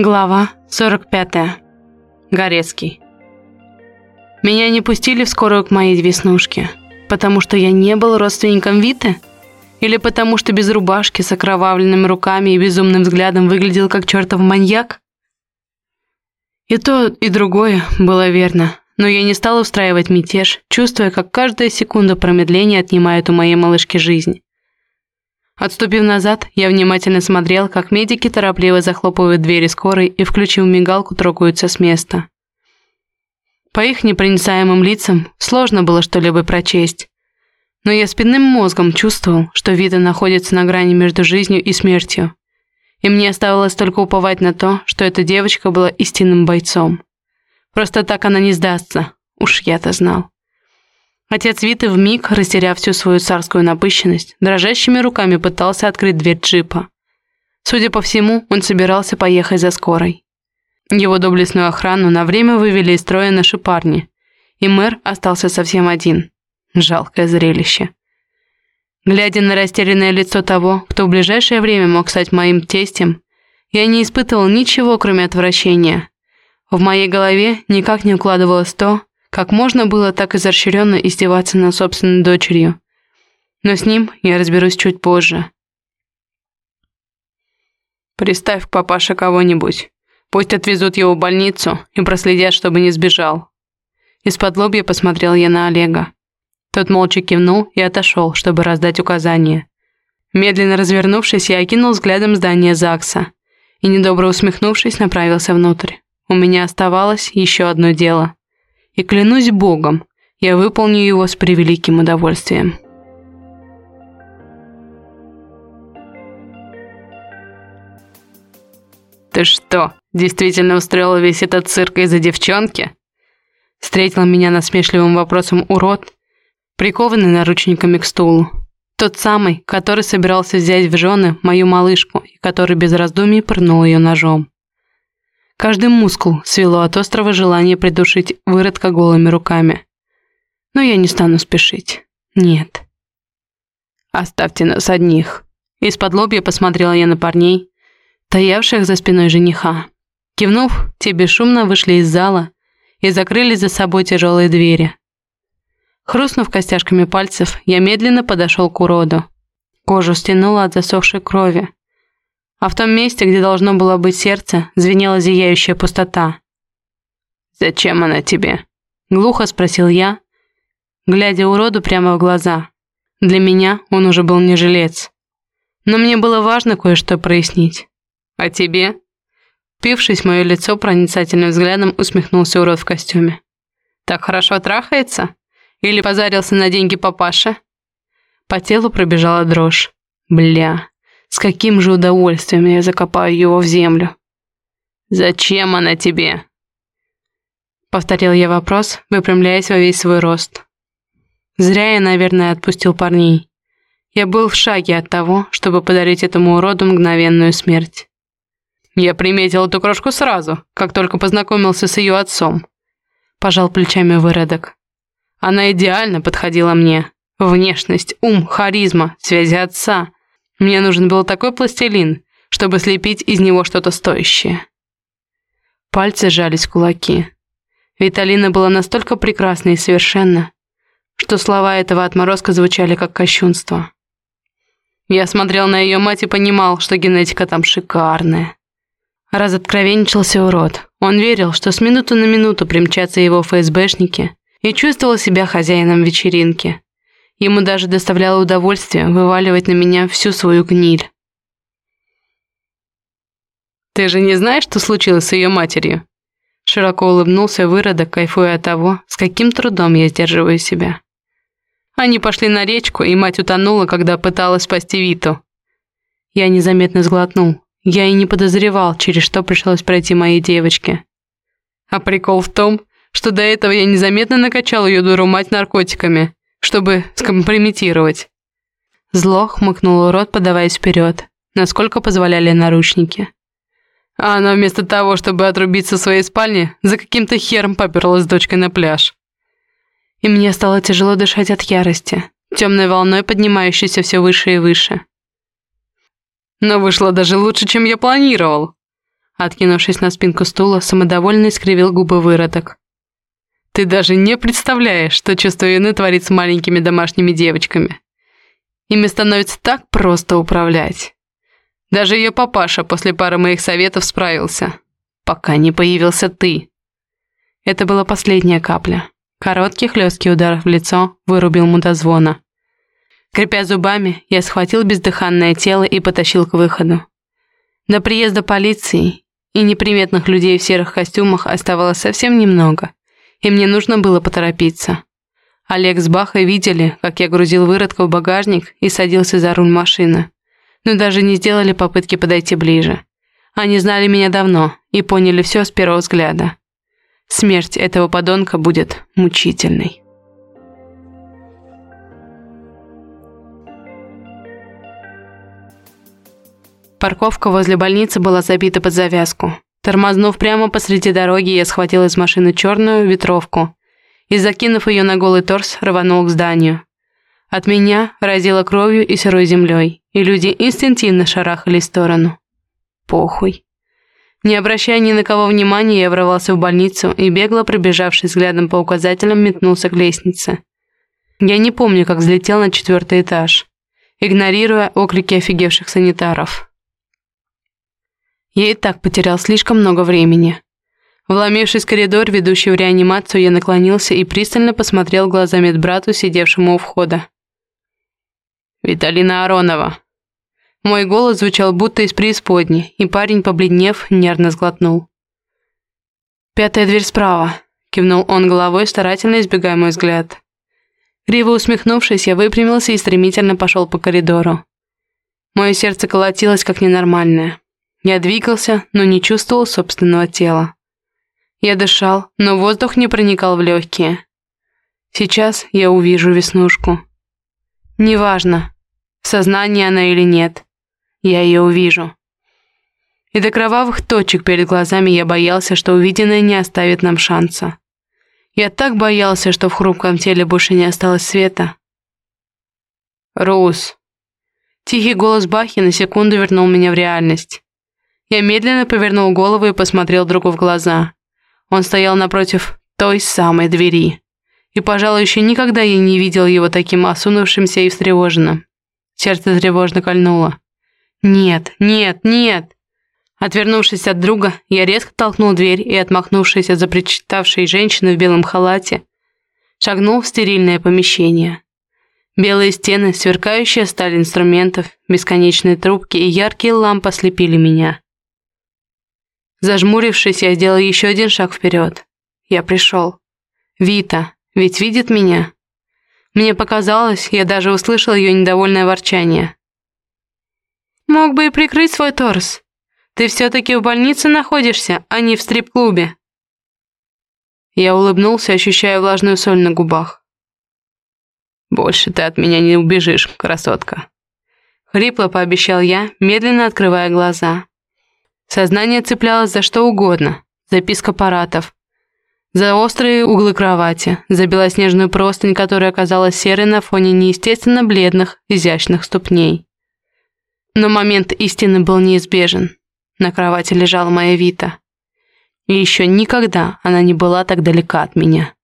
Глава 45. Горецкий. Меня не пустили в скорую к моей веснушке, потому что я не был родственником Виты? Или потому что без рубашки, с окровавленными руками и безумным взглядом выглядел как чертов маньяк? И то, и другое было верно, но я не стал устраивать мятеж, чувствуя, как каждая секунда промедления отнимает у моей малышки жизнь. Отступив назад, я внимательно смотрел, как медики торопливо захлопывают двери скорой и, включив мигалку, трогаются с места. По их непроницаемым лицам сложно было что-либо прочесть. Но я спинным мозгом чувствовал, что Вида находится на грани между жизнью и смертью. И мне оставалось только уповать на то, что эта девочка была истинным бойцом. Просто так она не сдастся, уж я-то знал. Отец Виты вмиг, растеряв всю свою царскую напыщенность, дрожащими руками пытался открыть дверь джипа. Судя по всему, он собирался поехать за скорой. Его доблестную охрану на время вывели из строя наши парни, и мэр остался совсем один. Жалкое зрелище. Глядя на растерянное лицо того, кто в ближайшее время мог стать моим тестем, я не испытывал ничего, кроме отвращения. В моей голове никак не укладывалось то, как можно было так изощренно издеваться над собственной дочерью? Но с ним я разберусь чуть позже. Приставь к папаше кого-нибудь. Пусть отвезут его в больницу и проследят, чтобы не сбежал. Из-под лобья посмотрел я на Олега. Тот молча кивнул и отошел, чтобы раздать указания. Медленно развернувшись, я окинул взглядом здание ЗАГСа и, недобро усмехнувшись, направился внутрь. У меня оставалось еще одно дело и клянусь Богом, я выполню его с превеликим удовольствием. «Ты что, действительно устроил весь этот цирк из-за девчонки?» Встретил меня насмешливым вопросом урод, прикованный наручниками к стулу. Тот самый, который собирался взять в жены мою малышку и который без раздумий пырнул ее ножом. Каждый мускул свело от острого желания придушить выродка голыми руками. Но я не стану спешить. Нет. «Оставьте нас одних». Из-под лобья посмотрела я на парней, таявших за спиной жениха. Кивнув, те бесшумно вышли из зала и закрыли за собой тяжелые двери. Хрустнув костяшками пальцев, я медленно подошел к уроду. Кожу стянуло от засохшей крови а в том месте, где должно было быть сердце, звенела зияющая пустота. «Зачем она тебе?» — глухо спросил я, глядя уроду прямо в глаза. Для меня он уже был не жилец. Но мне было важно кое-что прояснить. «А тебе?» Пившись мое лицо проницательным взглядом, усмехнулся урод в костюме. «Так хорошо трахается? Или позарился на деньги папаши?» По телу пробежала дрожь. «Бля, с каким же удовольствием я закопаю его в землю. «Зачем она тебе?» Повторил я вопрос, выпрямляясь во весь свой рост. Зря я, наверное, отпустил парней. Я был в шаге от того, чтобы подарить этому уроду мгновенную смерть. Я приметил эту крошку сразу, как только познакомился с ее отцом. Пожал плечами выродок. Она идеально подходила мне. Внешность, ум, харизма, связи отца, мне нужен был такой пластилин, чтобы слепить из него что-то стоящее. Пальцы сжались в кулаки. Виталина была настолько прекрасна и совершенна, что слова этого отморозка звучали как кощунство. Я смотрел на ее мать и понимал, что генетика там шикарная. Раз откровенничался урод, он верил, что с минуты на минуту примчатся его ФСБшники и чувствовал себя хозяином вечеринки. Ему даже доставляло удовольствие вываливать на меня всю свою гниль. «Ты же не знаешь, что случилось с ее матерью?» Широко улыбнулся выродок, кайфуя от того, с каким трудом я сдерживаю себя. Они пошли на речку, и мать утонула, когда пыталась спасти Виту. Я незаметно сглотнул. Я и не подозревал, через что пришлось пройти моей девочке. А прикол в том, что до этого я незаметно накачал ее дуру мать наркотиками, чтобы скомпрометировать. Зло хмыкнул урод, подаваясь вперед, насколько позволяли наручники. А она вместо того, чтобы отрубиться в своей спальне, за каким-то хером поперлась с дочкой на пляж. И мне стало тяжело дышать от ярости, темной волной поднимающейся все выше и выше. Но вышло даже лучше, чем я планировал. Откинувшись на спинку стула, самодовольно искривил губы выродок. «Ты даже не представляешь, что чувство вины творит с маленькими домашними девочками. Ими становится так просто управлять. Даже ее папаша после пары моих советов справился. Пока не появился ты». Это была последняя капля. Короткий хлесткий удар в лицо вырубил мудозвона. Крепя зубами, я схватил бездыханное тело и потащил к выходу. До приезда полиции и неприметных людей в серых костюмах оставалось совсем немного, и мне нужно было поторопиться. Олег с Бахой видели, как я грузил выродка в багажник и садился за руль машины, но даже не сделали попытки подойти ближе. Они знали меня давно и поняли все с первого взгляда. Смерть этого подонка будет мучительной. Парковка возле больницы была забита под завязку. Тормознув прямо посреди дороги, я схватил из машины черную ветровку и, закинув ее на голый торс, рванул к зданию. От меня разило кровью и сырой землей, и люди инстинктивно шарахались в сторону. Похуй. Не обращая ни на кого внимания, я ворвался в больницу и, бегло пробежавшись взглядом по указателям, метнулся к лестнице. Я не помню, как взлетел на четвертый этаж, игнорируя оклики офигевших санитаров. Я и так потерял слишком много времени. Вломившись в коридор, ведущий в реанимацию, я наклонился и пристально посмотрел глазами медбрату, сидевшему у входа. «Виталина Аронова!» Мой голос звучал будто из преисподней, и парень, побледнев, нервно сглотнул. «Пятая дверь справа», — кивнул он головой, старательно избегая мой взгляд. Криво усмехнувшись, я выпрямился и стремительно пошел по коридору. Мое сердце колотилось, как ненормальное. Я двигался, но не чувствовал собственного тела. Я дышал, но воздух не проникал в легкие. Сейчас я увижу веснушку. Неважно, в сознании она или нет, я ее увижу. И до кровавых точек перед глазами я боялся, что увиденное не оставит нам шанса. Я так боялся, что в хрупком теле больше не осталось света. «Рус!» Тихий голос Бахи на секунду вернул меня в реальность. Я медленно повернул голову и посмотрел другу в глаза. Он стоял напротив той самой двери. И, пожалуй, еще никогда я не видел его таким осунувшимся и встревоженным. Сердце тревожно кольнуло. «Нет, нет, нет!» Отвернувшись от друга, я резко толкнул дверь и, отмахнувшись от запричитавшей женщины в белом халате, шагнул в стерильное помещение. Белые стены, сверкающая сталь инструментов, бесконечные трубки и яркие лампы ослепили меня. Зажмурившись, я сделал еще один шаг вперед. Я пришел. Вита, ведь видит меня. Мне показалось, я даже услышал ее недовольное ворчание. «Мог бы и прикрыть свой торс. Ты все-таки в больнице находишься, а не в стрип-клубе». Я улыбнулся, ощущая влажную соль на губах. «Больше ты от меня не убежишь, красотка». Хрипло пообещал я, медленно открывая глаза. Сознание цеплялось за что угодно. За писк аппаратов, за острые углы кровати, за белоснежную простынь, которая оказалась серой на фоне неестественно бледных, изящных ступней. Но момент истины был неизбежен. На кровати лежала моя Вита. И еще никогда она не была так далека от меня.